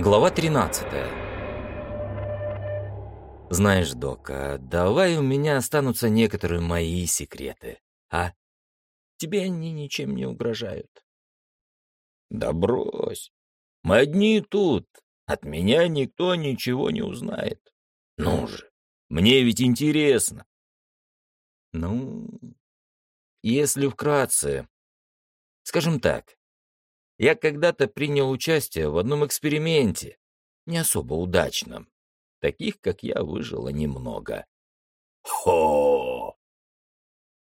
Глава 13 Знаешь, док, а давай у меня останутся некоторые мои секреты, а? Тебе они ничем не угрожают. Да брось. Мы одни тут. От меня никто ничего не узнает. Ну же, мне ведь интересно. Ну, если вкратце. Скажем так, я когда-то принял участие в одном эксперименте, не особо удачном. Таких, как я, выжило немного. Хо!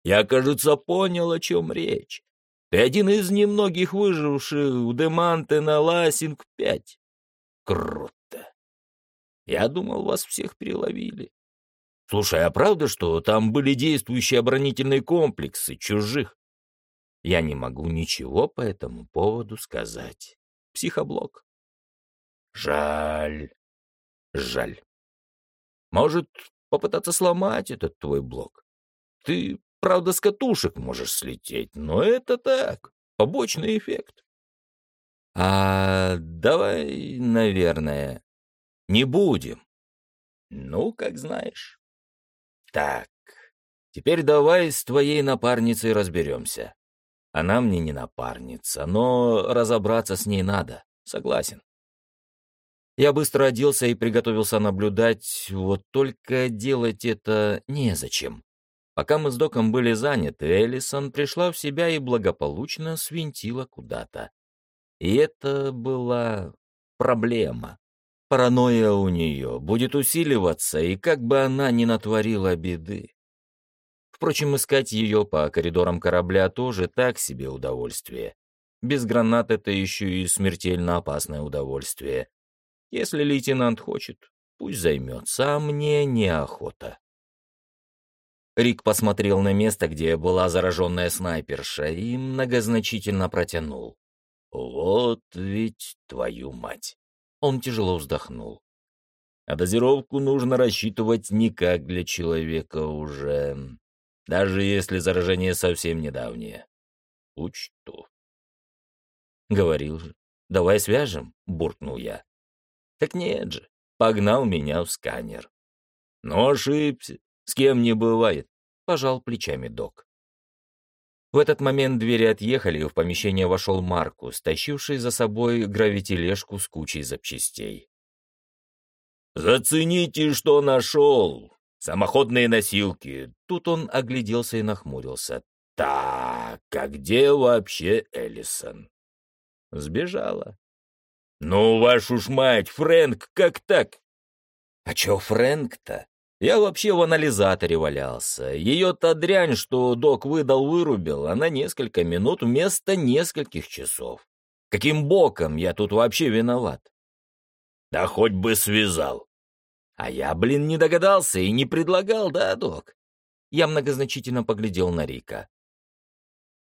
Я, кажется, понял, о чем речь. Ты один из немногих выживших в Деманте на Лассинг-5. Круто. Я думал, вас всех переловили. Слушай, а правда, что там были действующие оборонительные комплексы чужих? Я не могу ничего по этому поводу сказать. Психоблок. Жаль. Жаль. Может, попытаться сломать этот твой блок? Ты, правда, с катушек можешь слететь, но это так, побочный эффект. А давай, наверное, не будем. Ну, как знаешь. Так, теперь давай с твоей напарницей разберемся. Она мне не напарница, но разобраться с ней надо. Согласен. Я быстро оделся и приготовился наблюдать, вот только делать это незачем. Пока мы с Доком были заняты, Эллисон пришла в себя и благополучно свинтила куда-то. И это была проблема. Паранойя у нее будет усиливаться, и как бы она ни натворила беды. Впрочем, искать ее по коридорам корабля тоже так себе удовольствие. Без гранат это еще и смертельно опасное удовольствие. Если лейтенант хочет, пусть займется, а мне неохота. Рик посмотрел на место, где была зараженная снайперша, и многозначительно протянул. «Вот ведь твою мать!» Он тяжело вздохнул. «А дозировку нужно рассчитывать не как для человека уже даже если заражение совсем недавнее. Учту. Говорил же, давай свяжем, буркнул я. Так нет же, погнал меня в сканер. Но ошибся, с кем не бывает, пожал плечами док. В этот момент двери отъехали, и в помещение вошел Маркус, тащивший за собой гравитележку с кучей запчастей. «Зацените, что нашел!» Самоходные носилки. Тут он огляделся и нахмурился. Так, а где вообще Эллисон? Сбежала. Ну, вашу ж мать, Фрэнк, как так? А чё Фрэнк-то? Я вообще в анализаторе валялся. Ее-то дрянь, что док выдал, вырубил, она несколько минут вместо нескольких часов. Каким боком я тут вообще виноват? Да хоть бы связал. А я, блин, не догадался и не предлагал, да, док? Я многозначительно поглядел на Рика.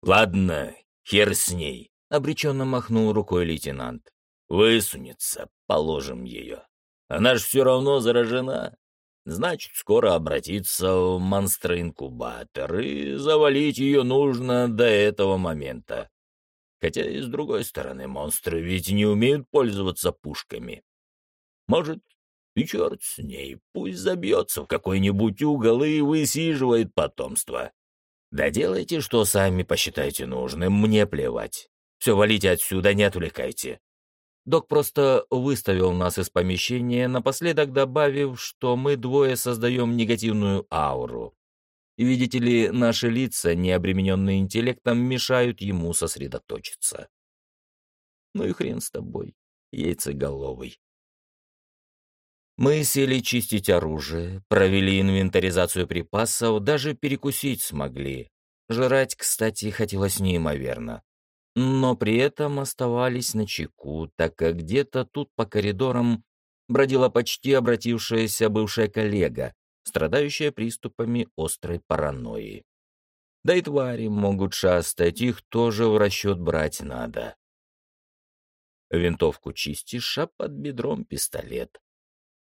«Ладно, хер с ней», — обреченно махнул рукой лейтенант. «Высунется, положим ее. Она ж все равно заражена. Значит, скоро обратиться в монстроинкубатор, и завалить ее нужно до этого момента. Хотя, и с другой стороны, монстры ведь не умеют пользоваться пушками. Может, и черт с ней, пусть забьется в какой-нибудь угол и высиживает потомство. Да делайте, что сами посчитаете нужным, мне плевать. Все, валите отсюда, не отвлекайте. Док просто выставил нас из помещения, напоследок добавив, что мы двое создаем негативную ауру. Видите ли, наши лица, не обремененные интеллектом, мешают ему сосредоточиться. Ну и хрен с тобой, яйцеголовый. Мы сели чистить оружие, провели инвентаризацию припасов, даже перекусить смогли. Жрать, кстати, хотелось неимоверно. Но при этом оставались на чеку, так как где-то тут по коридорам бродила почти обратившаяся бывшая коллега, страдающая приступами острой паранойи. Да и твари могут шастать, их тоже в расчет брать надо. Винтовку чистишь, а под бедром пистолет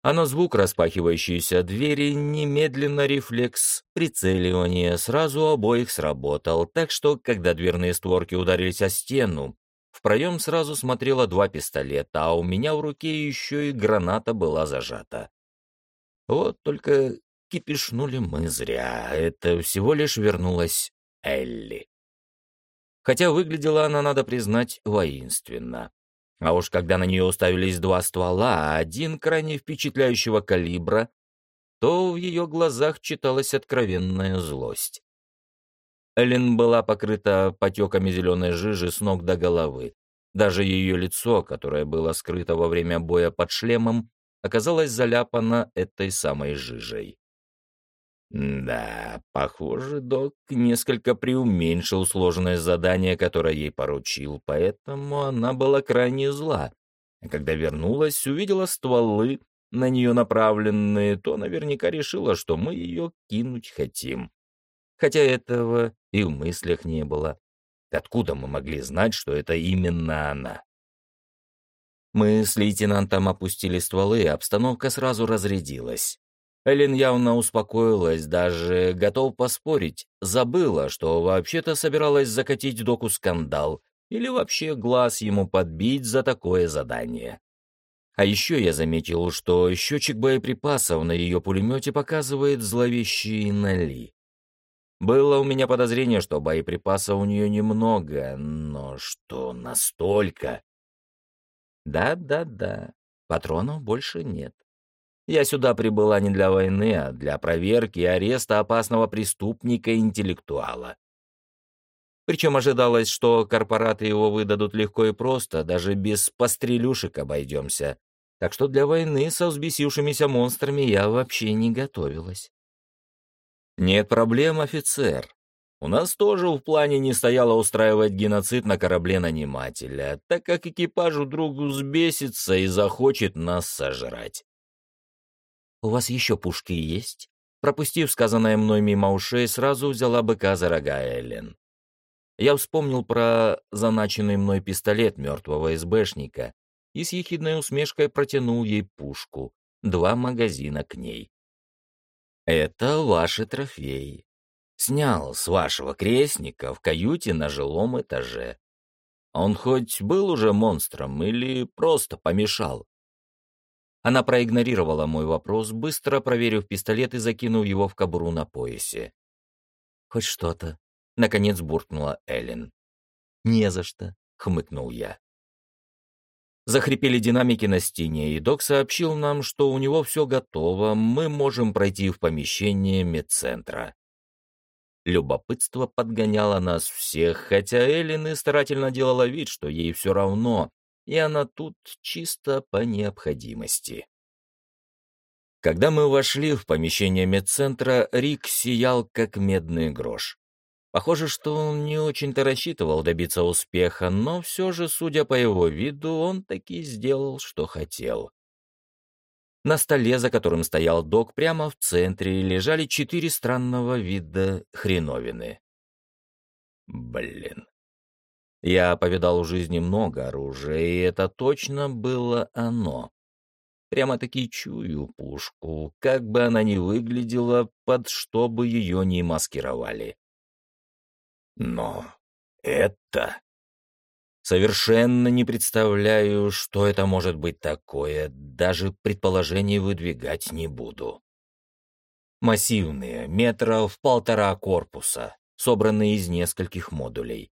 а на звук распахивающейся двери немедленно рефлекс прицеливания сразу обоих сработал, так что, когда дверные створки ударились о стену, В проем сразу смотрело два пистолета, а у меня в руке еще и граната была зажата. Вот только кипишнули мы зря. Это всего лишь вернулась Элли. Хотя выглядела она, надо признать, воинственно. А уж когда на нее уставились два ствола, один крайне впечатляющего калибра, то в ее глазах читалась откровенная злость. Эллен была покрыта потеками зеленой жижи с ног до головы. Даже ее лицо, которое было скрыто во время боя под шлемом, оказалось заляпано этой самой жижей. Да, похоже, док несколько преуменьшил сложность задания, которое ей поручил, поэтому она была крайне зла. А когда вернулась, увидела стволы, на нее направленные, то наверняка решила, что мы ее кинуть хотим. Хотя этого и в мыслях не было. Откуда мы могли знать, что это именно она? Мы с лейтенантом опустили стволы, и обстановка сразу разрядилась. Эллен явно успокоилась, даже готов поспорить, забыла, что вообще-то собиралась закатить доку скандал или вообще глаз ему подбить за такое задание. А еще я заметил, что счетчик боеприпасов на ее пулемете показывает зловещие ноли. Было у меня подозрение, что боеприпасов у нее немного, но что настолько? Да-да-да, патронов больше нет. Я сюда прибыла не для войны, а для проверки и ареста опасного преступника-интеллектуала. Причем ожидалось, что корпораты его выдадут легко и просто, даже без пострелюшек обойдемся. Так что для войны со взбесившимися монстрами я вообще не готовилась. Нет проблем, офицер. У нас тоже в плане не стояло устраивать геноцид на корабле нанимателя, так как экипаж вдруг взбесится и захочет нас сожрать. «У вас еще пушки есть?» Пропустив сказанное мной мимо ушей, сразу взяла быка за рога Эллен. Я вспомнил про заначенный мной пистолет мертвого СБшника и с ехидной усмешкой протянул ей пушку, два магазина к ней. «Это ваши трофеи. Снял с вашего крестника в каюте на жилом этаже. Он хоть был уже монстром или просто помешал?» Она проигнорировала мой вопрос, быстро проверив пистолет и закинув его в кобуру на поясе. «Хоть что-то», — наконец буркнула Эллен. «Не за что», — хмыкнул я. Захрипели динамики на стене, и док сообщил нам, что у него все готово, мы можем пройти в помещение медцентра. Любопытство подгоняло нас всех, хотя Эллен и старательно делала вид, что ей все равно, и она тут чисто по необходимости. Когда мы вошли в помещение медцентра, Рик сиял как медный грош. Похоже, что он не очень-то рассчитывал добиться успеха, но все же, судя по его виду, он таки сделал, что хотел. На столе, за которым стоял док, прямо в центре лежали четыре странного вида хреновины. Блин. Я повидал в жизни много оружия, и это точно было оно. Прямо-таки чую пушку, как бы она ни выглядела, под что бы ее ни маскировали. Но это... Совершенно не представляю, что это может быть такое, даже предположений выдвигать не буду. Массивные, метров полтора корпуса, собранные из нескольких модулей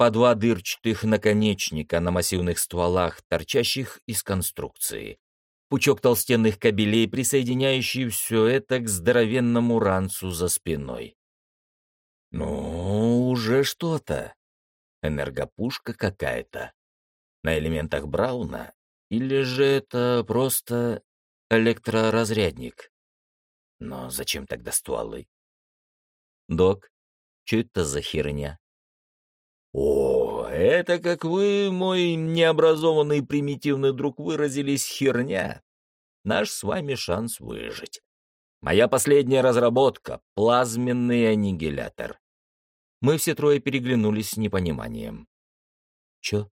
по два дырчатых наконечника на массивных стволах, торчащих из конструкции. Пучок толстенных кабелей, присоединяющий все это к здоровенному ранцу за спиной. Ну, уже что-то. Энергопушка какая-то. На элементах Брауна? Или же это просто электроразрядник? Но зачем тогда стволы? Док, что это за херня? «О, это, как вы, мой необразованный примитивный друг, выразились, херня. Наш с вами шанс выжить. Моя последняя разработка — плазменный аннигилятор». Мы все трое переглянулись с непониманием. «Чё?»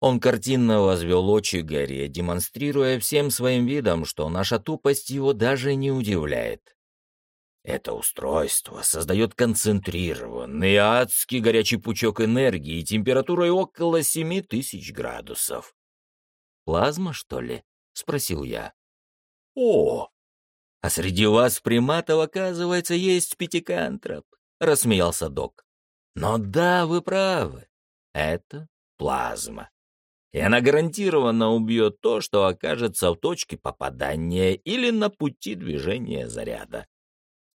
Он картинно возвел очи горе, демонстрируя всем своим видом, что наша тупость его даже не удивляет. Это устройство создает концентрированный адский горячий пучок энергии температурой около семи тысяч градусов. «Плазма, что ли?» — спросил я. «О, а среди вас, приматов, оказывается, есть пятикантроп», — рассмеялся док. «Но да, вы правы. Это плазма. И она гарантированно убьет то, что окажется в точке попадания или на пути движения заряда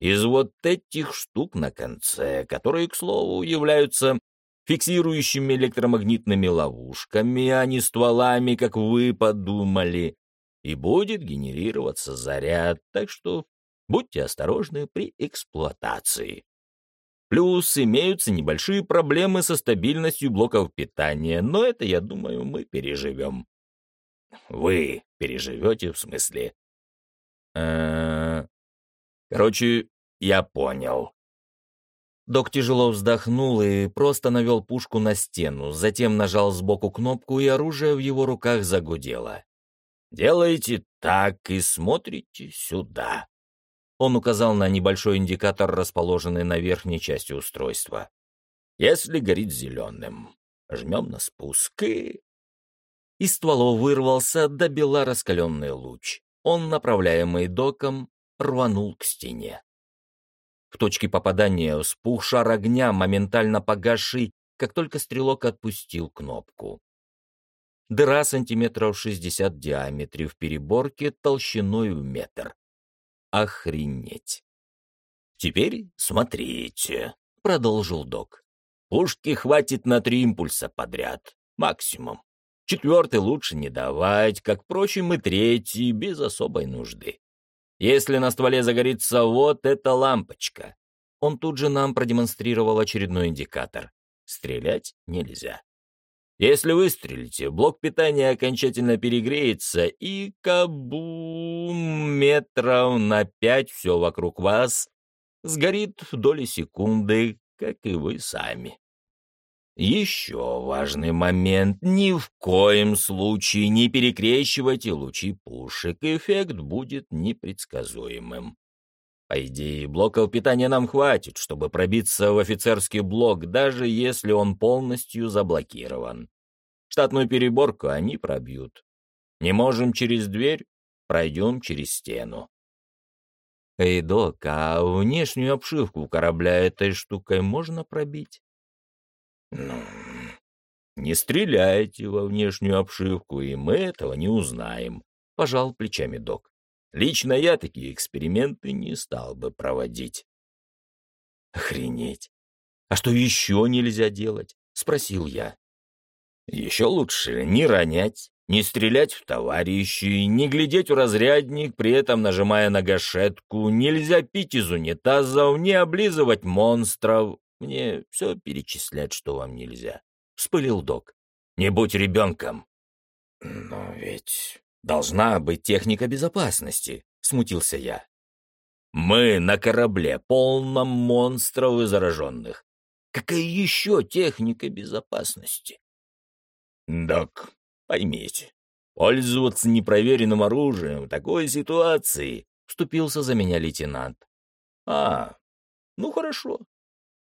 из вот этих штук на конце, которые, к слову, являются фиксирующими электромагнитными ловушками, а не стволами, как вы подумали, и будет генерироваться заряд, так что будьте осторожны при эксплуатации. Плюс имеются небольшие проблемы со стабильностью блоков питания, но это, я думаю, мы переживем. Вы переживете, в смысле? Э Короче, я понял. Док тяжело вздохнул и просто навел пушку на стену, затем нажал сбоку кнопку, и оружие в его руках загудело. «Делайте так и смотрите сюда». Он указал на небольшой индикатор, расположенный на верхней части устройства. «Если горит зеленым, жмем на спуск и...» Из стволов вырвался до бела раскаленный луч. Он, направляемый доком, рванул к стене. В точке попадания вспух шар огня, моментально погасший, как только стрелок отпустил кнопку. Дыра сантиметров шестьдесят в диаметре в переборке толщиной в метр. Охренеть! «Теперь смотрите», — продолжил док. «Пушки хватит на три импульса подряд, максимум. Четвертый лучше не давать, как, впрочем, и третий, без особой нужды. Если на стволе загорится вот эта лампочка, он тут же нам продемонстрировал очередной индикатор. Стрелять нельзя. Если выстрелите, блок питания окончательно перегреется, и кабум метров на пять все вокруг вас сгорит в доли секунды, как и вы сами. Еще важный момент. Ни в коем случае не перекрещивайте лучи пушек. Эффект будет непредсказуемым. По идее, блоков питания нам хватит, чтобы пробиться в офицерский блок, даже если он полностью заблокирован. Штатную переборку они пробьют. Не можем через дверь, пройдем через стену. Эй, док, а внешнюю обшивку корабля этой штукой можно пробить? Ну, не стреляйте во внешнюю обшивку, и мы этого не узнаем, — пожал плечами док. Лично я такие эксперименты не стал бы проводить. Охренеть! А что еще нельзя делать? — спросил я. Еще лучше не ронять, не стрелять в товарищей, не глядеть в разрядник, при этом нажимая на гашетку, нельзя пить из унитазов, не облизывать монстров, мне все перечислять, что вам нельзя. Вспылил док. Не будь ребенком. Но ведь должна быть техника безопасности, смутился я. Мы на корабле, полном монстров и зараженных. Какая еще техника безопасности? Док, поймите, пользоваться непроверенным оружием в такой ситуации, вступился за меня лейтенант. А, ну хорошо,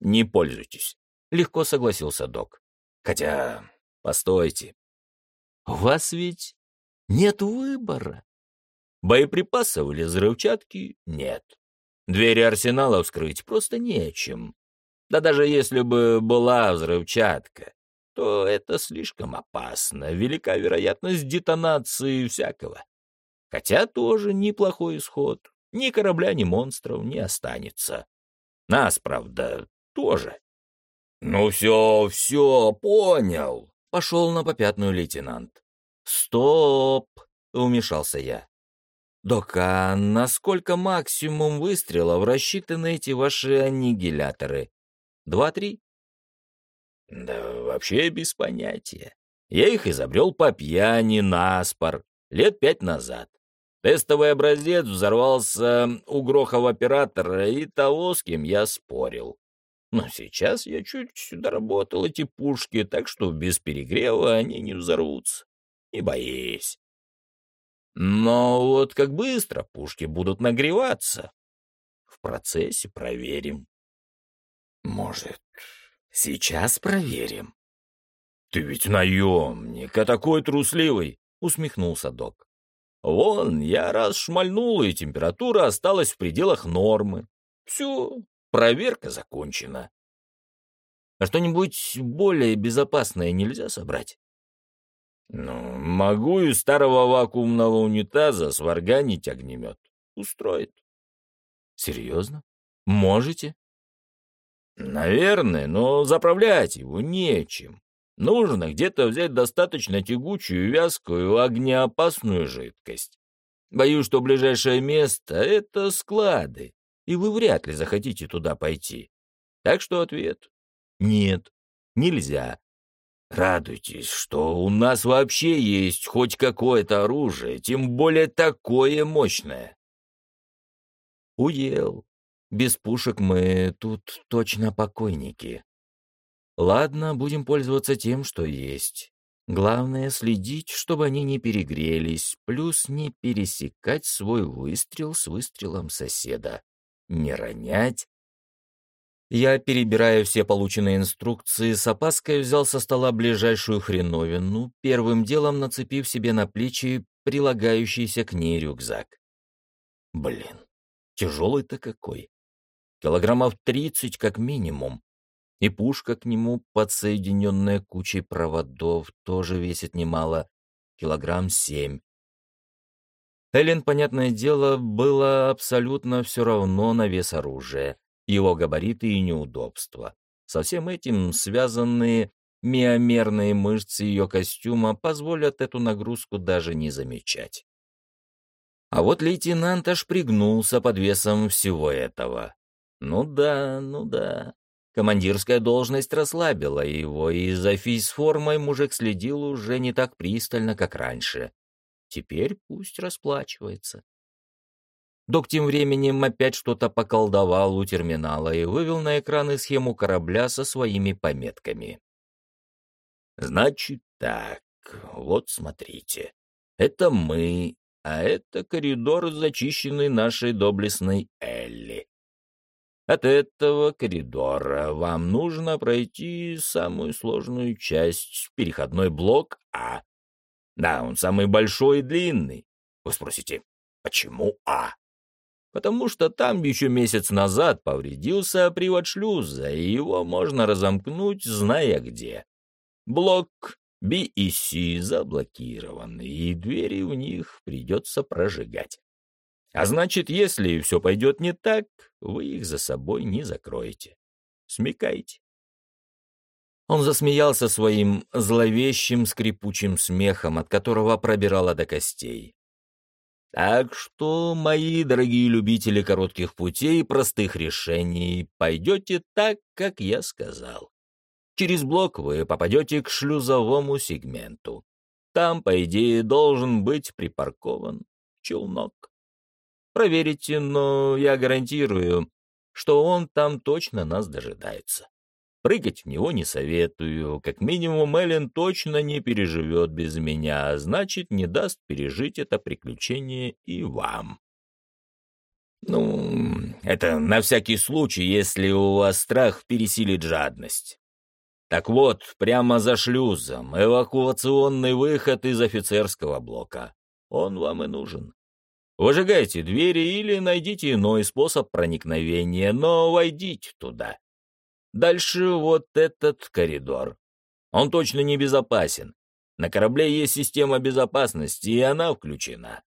не пользуйтесь. Легко согласился док. Хотя, постойте. У вас ведь нет выбора. Боеприпасов или взрывчатки нет. Двери арсенала вскрыть просто нечем. Да даже если бы была взрывчатка, то это слишком опасно. Велика вероятность детонации всякого. Хотя тоже неплохой исход. Ни корабля, ни монстров не останется. Нас, правда, тоже. «Ну все, все, понял», — пошел на попятную лейтенант. «Стоп!» — вмешался я. «Док, а насколько максимум выстрелов рассчитаны эти ваши аннигиляторы? Два-три?» «Да вообще без понятия. Я их изобрел по пьяни наспор лет пять назад. Тестовый образец взорвался у Грохова оператора и того, с кем я спорил. Но сейчас я чуть доработал эти пушки, так что без перегрева они не взорвутся. Не боись. Но вот как быстро пушки будут нагреваться? В в процессе проверим. Может, сейчас проверим? Ты ведь наемник, а такой трусливый, усмехнулся док. Вон, я раз шмальнул, и температура осталась в пределах нормы. Все, проверка закончена. А что-нибудь более безопасное нельзя собрать? Ну, могу из старого вакуумного унитаза сварганить огнемет. Устроит. Серьезно? Можете? Наверное, но заправлять его нечем. Нужно где-то взять достаточно тягучую, вязкую, огнеопасную жидкость. Боюсь, что ближайшее место — это склады, и вы вряд ли захотите туда пойти. Так что ответ — нет, нельзя. Радуйтесь, что у нас вообще есть хоть какое-то оружие, тем более такое мощное. Уел. Без пушек мы тут точно покойники. Ладно, будем пользоваться тем, что есть. Главное — следить, чтобы они не перегрелись, плюс не пересекать свой выстрел с выстрелом соседа. Не ронять, я, перебирая все полученные инструкции, с опаской взял со стола ближайшую хреновину, первым делом нацепив себе на плечи прилагающийся к ней рюкзак. Блин, тяжелый-то какой. Килограммов тридцать как минимум. И пушка к нему, подсоединенная кучей проводов, тоже весит немало, килограмм семь. Эллен, понятное дело, было абсолютно все равно на вес оружия его габариты и неудобства. Со всем этим связанные миомерные мышцы ее костюма позволят эту нагрузку даже не замечать. А вот лейтенант аж пригнулся под весом всего этого. Ну да, ну да. Командирская должность расслабила его, и за физформой мужик следил уже не так пристально, как раньше. Теперь пусть расплачивается. Док тем временем опять что-то поколдовал у терминала и вывел на экраны схему корабля со своими пометками. «Значит так, вот смотрите. Это мы, а это коридор, зачищенный нашей доблестной Элли. От этого коридора вам нужно пройти самую сложную часть, переходной блок А. Да, он самый большой и длинный. Вы спросите, почему А? потому что там еще месяц назад повредился привод шлюза, и его можно разомкнуть, зная где. Блок B и C заблокированы, и двери в них придется прожигать. А значит, если все пойдет не так, вы их за собой не закроете. Смекайте. Он засмеялся своим зловещим скрипучим смехом, от которого пробирало до костей. Так что, мои дорогие любители коротких путей и простых решений, пойдете так, как я сказал. Через блок вы попадете к шлюзовому сегменту. Там, по идее, должен быть припаркован челнок. Проверите, но я гарантирую, что он там точно нас дожидается. Прыгать в него не советую. Как минимум, Эллен точно не переживет без меня, а значит, не даст пережить это приключение и вам. Ну, это на всякий случай, если у вас страх пересилит жадность. Так вот, прямо за шлюзом, эвакуационный выход из офицерского блока. Он вам и нужен. Выжигайте двери или найдите иной способ проникновения, но войдите туда. Дальше вот этот коридор. Он точно не безопасен. На корабле есть система безопасности, и она включена.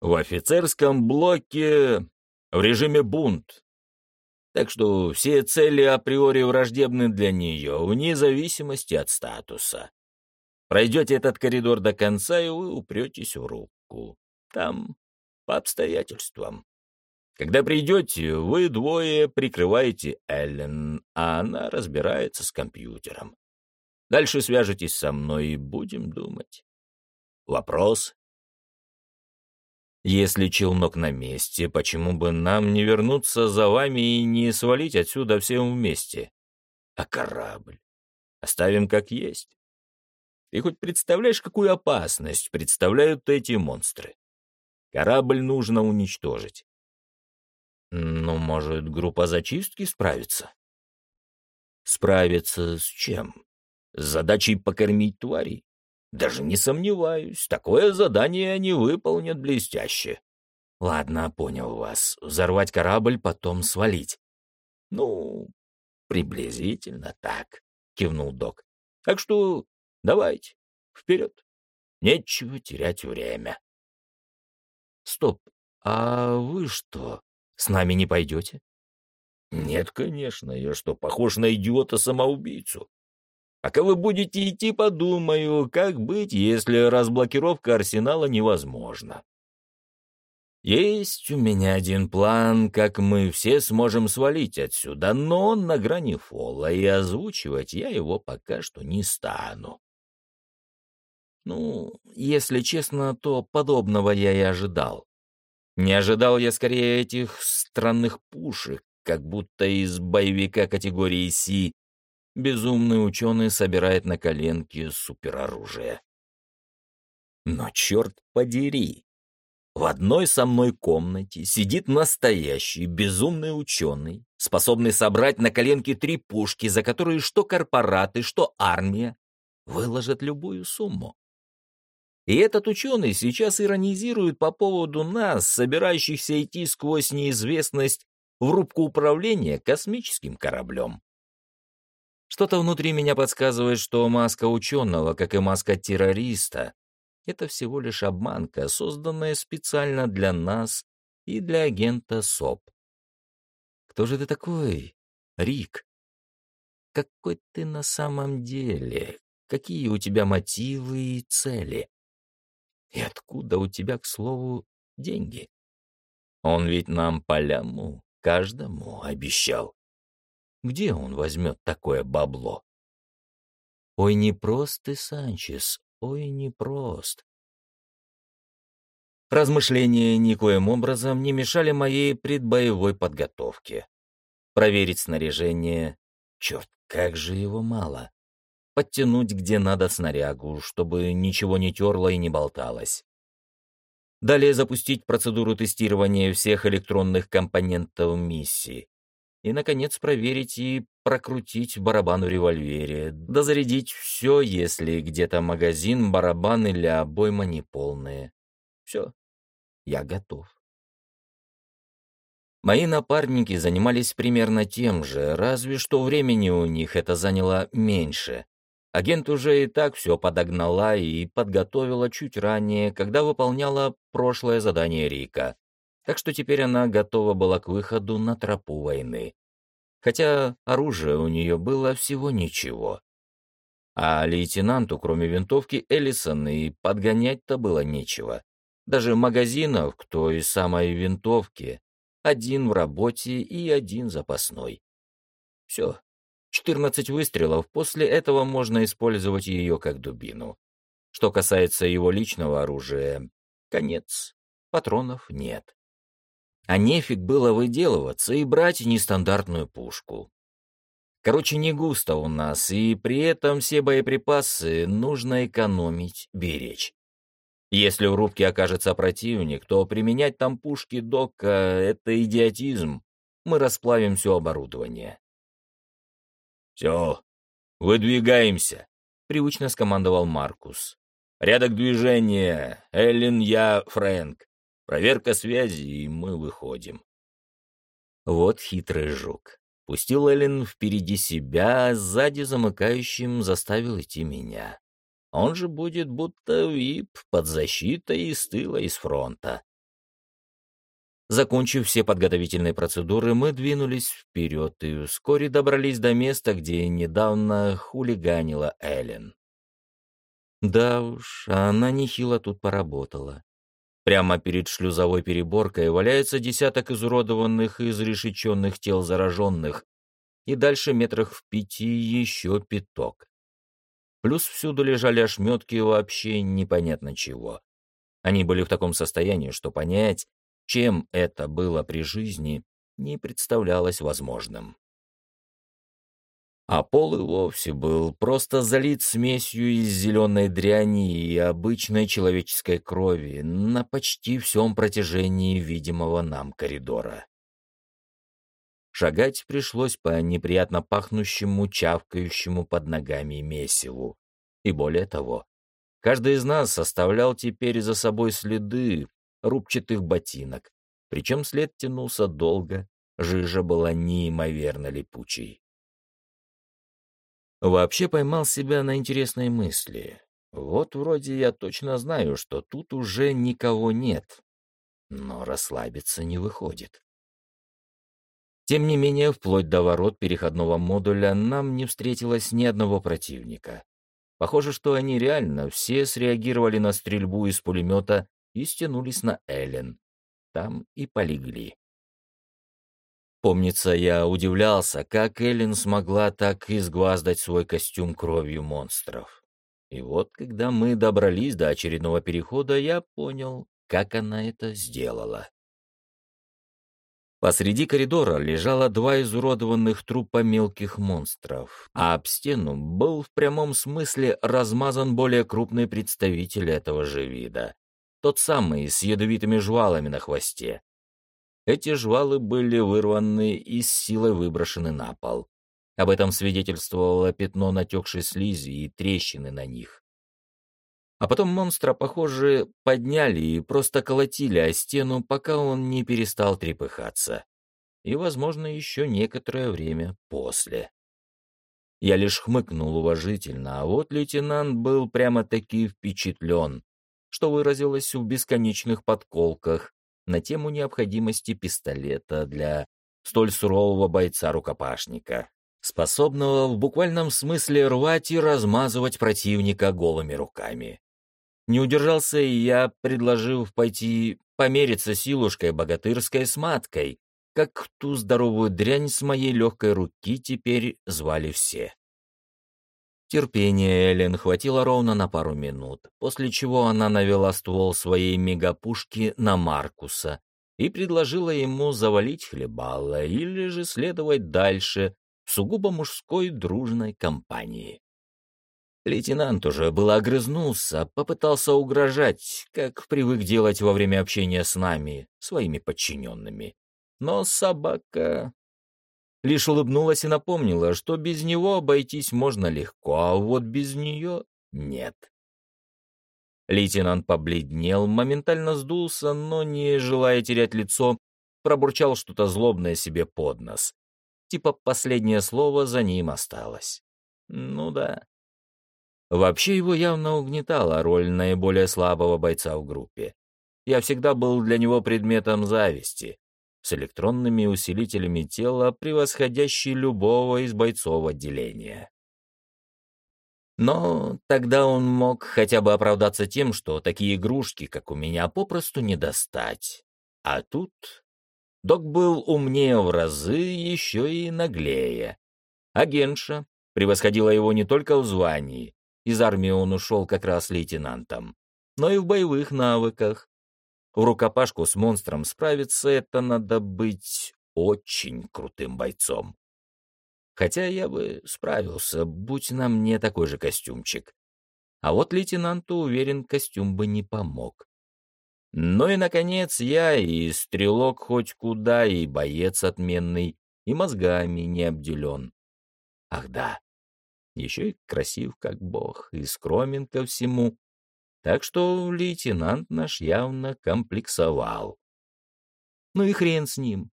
В офицерском блоке в режиме бунт. Так что все цели априори враждебны для нее, вне зависимости от статуса. Пройдете этот коридор до конца, и вы упретесь в руку. Там по обстоятельствам. Когда придете, вы двое прикрываете Эллен, а она разбирается с компьютером. Дальше свяжетесь со мной и будем думать. Вопрос? Если челнок на месте, почему бы нам не вернуться за вами и не свалить отсюда всем вместе? А корабль? Оставим как есть. Ты хоть представляешь, какую опасность представляют эти монстры? Корабль нужно уничтожить. Ну, может, группа зачистки справится? Справится с чем? С задачей покормить тварей? Даже не сомневаюсь, такое задание они выполнят блестяще. Ладно, понял вас. Взорвать корабль, потом свалить. Ну, приблизительно так, кивнул док. Так что давайте, вперед. Нечего терять время. Стоп, а вы что, с нами не пойдете? Нет, конечно, я что, похож на идиота-самоубийцу? Пока вы будете идти, подумаю, как быть, если разблокировка арсенала невозможна. Есть у меня один план, как мы все сможем свалить отсюда, но он на грани фола, и озвучивать я его пока что не стану. Ну, если честно, то подобного я и ожидал. Не ожидал я скорее этих странных пушек, как будто из боевика категории С безумный ученый собирает на коленке супероружие. Но черт подери! В одной со мной комнате сидит настоящий безумный ученый, способный собрать на коленке три пушки, за которые что корпораты, что армия выложат любую сумму. И этот ученый сейчас иронизирует по поводу нас, собирающихся идти сквозь неизвестность в рубку управления космическим кораблем. Что-то внутри меня подсказывает, что маска ученого, как и маска террориста, это всего лишь обманка, созданная специально для нас и для агента СОП. Кто же ты такой, Рик? Какой ты на самом деле? Какие у тебя мотивы и цели? И откуда у тебя, к слову, деньги? Он ведь нам поляму, каждому обещал. Где он возьмет такое бабло? Ой, непрост ты, Санчес, ой, непрост. Размышления никоим образом не мешали моей предбоевой подготовке. Проверить снаряжение. Черт, как же его мало. Подтянуть где надо снарягу, чтобы ничего не терло и не болталось. Далее запустить процедуру тестирования всех электронных компонентов миссии и, наконец, проверить и прокрутить барабан в револьвере, дозарядить все, если где-то магазин, барабан или обойма неполные. Все, я готов. Мои напарники занимались примерно тем же, разве что времени у них это заняло меньше. Агент уже и так все подогнала и подготовила чуть ранее, когда выполняла прошлое задание Рика так что теперь она готова была к выходу на тропу войны. Хотя оружие у нее было всего ничего. А лейтенанту, кроме винтовки Эллисон, и подгонять-то было нечего. Даже магазинов к той самой винтовке. Один в работе и один запасной. Все. 14 выстрелов, после этого можно использовать ее как дубину. Что касается его личного оружия, конец. Патронов нет а нефиг было выделываться и брать нестандартную пушку. Короче, не густо у нас, и при этом все боеприпасы нужно экономить, беречь. Если в рубке окажется противник, то применять там пушки дока — это идиотизм. Мы расплавим все оборудование. «Все, выдвигаемся», — привычно скомандовал Маркус. «Рядок движения. Эллен, я, Фрэнк. Проверка связи, и мы выходим. Вот хитрый жук. Пустил Эллен впереди себя, а сзади замыкающим заставил идти меня. Он же будет будто вип под защитой из тыла, из фронта. Закончив все подготовительные процедуры, мы двинулись вперед и вскоре добрались до места, где недавно хулиганила Эллен. Да уж, она нехило тут поработала. Прямо перед шлюзовой переборкой валяется десяток изуродованных и изрешеченных тел зараженных, и дальше метрах в пяти еще пяток. Плюс всюду лежали ошметки вообще непонятно чего. Они были в таком состоянии, что понять, чем это было при жизни, не представлялось возможным а пол и вовсе был просто залит смесью из зеленой дряни и обычной человеческой крови на почти всем протяжении видимого нам коридора. Шагать пришлось по неприятно пахнущему, чавкающему под ногами месиву. И более того, каждый из нас оставлял теперь за собой следы рубчатых ботинок, причем след тянулся долго, жижа была неимоверно липучей. Вообще поймал себя на интересной мысли. Вот вроде я точно знаю, что тут уже никого нет, но расслабиться не выходит. Тем не менее, вплоть до ворот переходного модуля нам не встретилось ни одного противника. Похоже, что они реально все среагировали на стрельбу из пулемета и стянулись на Эллен. Там и полегли. Помнится, я удивлялся, как Эллен смогла так изгваздать свой костюм кровью монстров. И вот, когда мы добрались до очередного перехода, я понял, как она это сделала. Посреди коридора лежало два изуродованных трупа мелких монстров, а об стену был в прямом смысле размазан более крупный представитель этого же вида. Тот самый, с ядовитыми жвалами на хвосте. Эти жвалы были вырваны и с силой выброшены на пол. Об этом свидетельствовало пятно натекшей слизи и трещины на них. А потом монстра, похоже, подняли и просто колотили о стену, пока он не перестал трепыхаться. И, возможно, еще некоторое время после. Я лишь хмыкнул уважительно, а вот лейтенант был прямо-таки впечатлен, что выразилось в бесконечных подколках, на тему необходимости пистолета для столь сурового бойца-рукопашника, способного в буквальном смысле рвать и размазывать противника голыми руками. Не удержался и я, предложив пойти помериться силушкой богатырской с маткой, как ту здоровую дрянь с моей легкой руки теперь звали все. Терпения Эллен хватило ровно на пару минут, после чего она навела ствол своей мегапушки на Маркуса и предложила ему завалить хлебала или же следовать дальше в сугубо мужской дружной компании. Лейтенант уже было огрызнулся, попытался угрожать, как привык делать во время общения с нами, своими подчиненными. Но собака лишь улыбнулась и напомнила, что без него обойтись можно легко, а вот без нее нет. Лейтенант побледнел, моментально сдулся, но, не желая терять лицо, пробурчал что-то злобное себе под нос. Типа последнее слово за ним осталось. Ну да. Вообще его явно угнетала роль наиболее слабого бойца в группе. Я всегда был для него предметом зависти с электронными усилителями тела, превосходящий любого из бойцов отделения. Но тогда он мог хотя бы оправдаться тем, что такие игрушки, как у меня, попросту не достать. А тут док был умнее в разы, еще и наглее. А Генша превосходила его не только в звании, из армии он ушел как раз лейтенантом, но и в боевых навыках, в рукопашку с монстром справиться это надо быть очень крутым бойцом. Хотя я бы справился, будь на мне такой же костюмчик. А вот лейтенанту, уверен, костюм бы не помог. Ну и, наконец, я и стрелок хоть куда, и боец отменный, и мозгами не обделен. Ах да, еще и красив как бог, и скромен ко всему, так что лейтенант наш явно комплексовал. Ну и хрен с ним.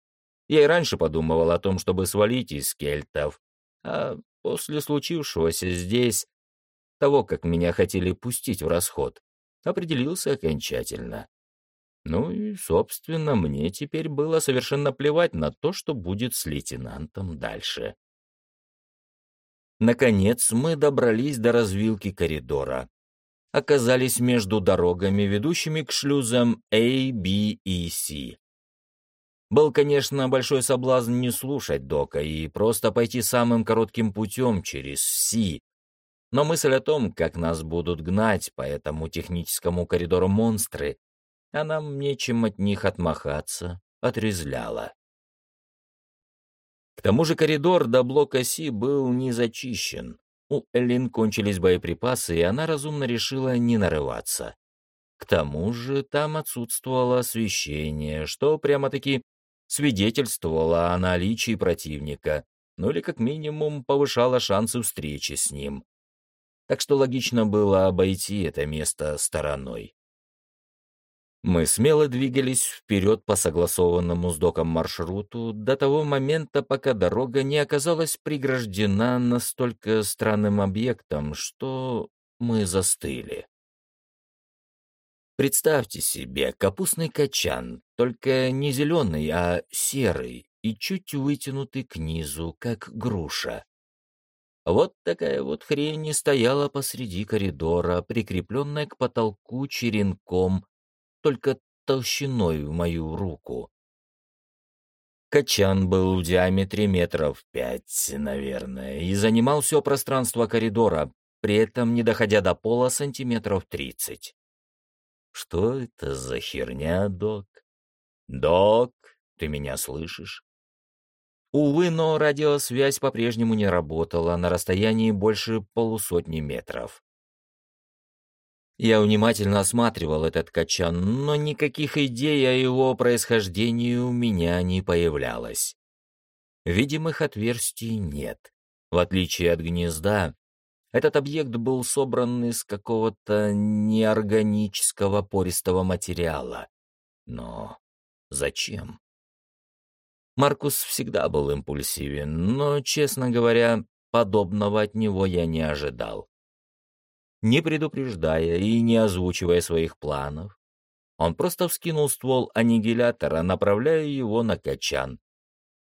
Я и раньше подумывал о том, чтобы свалить из кельтов, а после случившегося здесь, того, как меня хотели пустить в расход, определился окончательно. Ну и, собственно, мне теперь было совершенно плевать на то, что будет с лейтенантом дальше. Наконец мы добрались до развилки коридора оказались между дорогами, ведущими к шлюзам A, B и C. Был, конечно, большой соблазн не слушать Дока и просто пойти самым коротким путем через C, но мысль о том, как нас будут гнать по этому техническому коридору монстры, а нам нечем от них отмахаться, отрезляла. К тому же коридор до блока Си был не зачищен. У Эллин кончились боеприпасы, и она разумно решила не нарываться. К тому же там отсутствовало освещение, что прямо-таки свидетельствовала о наличии противника, ну или как минимум повышала шансы встречи с ним. Так что логично было обойти это место стороной. Мы смело двигались вперед по согласованному с доком маршруту до того момента, пока дорога не оказалась преграждена настолько странным объектом, что мы застыли. Представьте себе капустный качан, только не зеленый, а серый и чуть вытянутый к низу, как груша. Вот такая вот хрень стояла посреди коридора, прикрепленная к потолку черенком только толщиной в мою руку. Качан был в диаметре метров пять, наверное, и занимал все пространство коридора, при этом не доходя до пола сантиметров тридцать. Что это за херня, док? Док, ты меня слышишь? Увы, но радиосвязь по-прежнему не работала на расстоянии больше полусотни метров. Я внимательно осматривал этот качан, но никаких идей о его происхождении у меня не появлялось. Видимых отверстий нет. В отличие от гнезда, этот объект был собран из какого-то неорганического пористого материала. Но зачем? Маркус всегда был импульсивен, но, честно говоря, подобного от него я не ожидал не предупреждая и не озвучивая своих планов. Он просто вскинул ствол аннигилятора, направляя его на качан,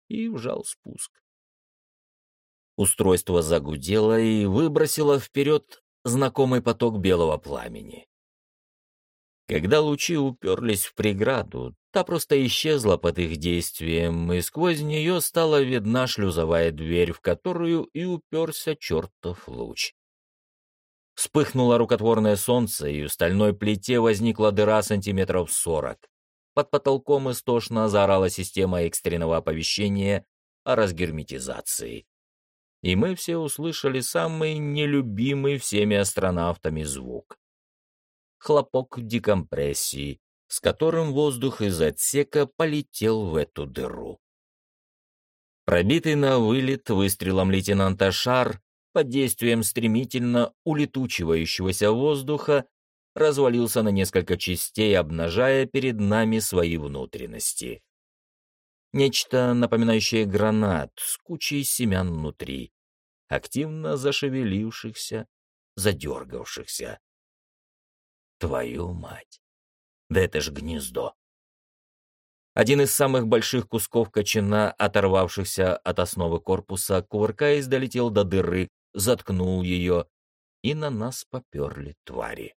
и вжал спуск. Устройство загудело и выбросило вперед знакомый поток белого пламени. Когда лучи уперлись в преграду, та просто исчезла под их действием, и сквозь нее стала видна шлюзовая дверь, в которую и уперся чертов луч. Вспыхнуло рукотворное солнце, и в стальной плите возникла дыра сантиметров сорок. Под потолком истошно заорала система экстренного оповещения о разгерметизации. И мы все услышали самый нелюбимый всеми астронавтами звук. Хлопок декомпрессии, с которым воздух из отсека полетел в эту дыру. Пробитый на вылет выстрелом лейтенанта Шар под действием стремительно улетучивающегося воздуха развалился на несколько частей, обнажая перед нами свои внутренности. Нечто напоминающее гранат с кучей семян внутри, активно зашевелившихся, задергавшихся. Твою мать! Да это ж гнездо! Один из самых больших кусков кочана, оторвавшихся от основы корпуса, кувыркаясь, долетел до дыры, заткнул ее, и на нас поперли твари.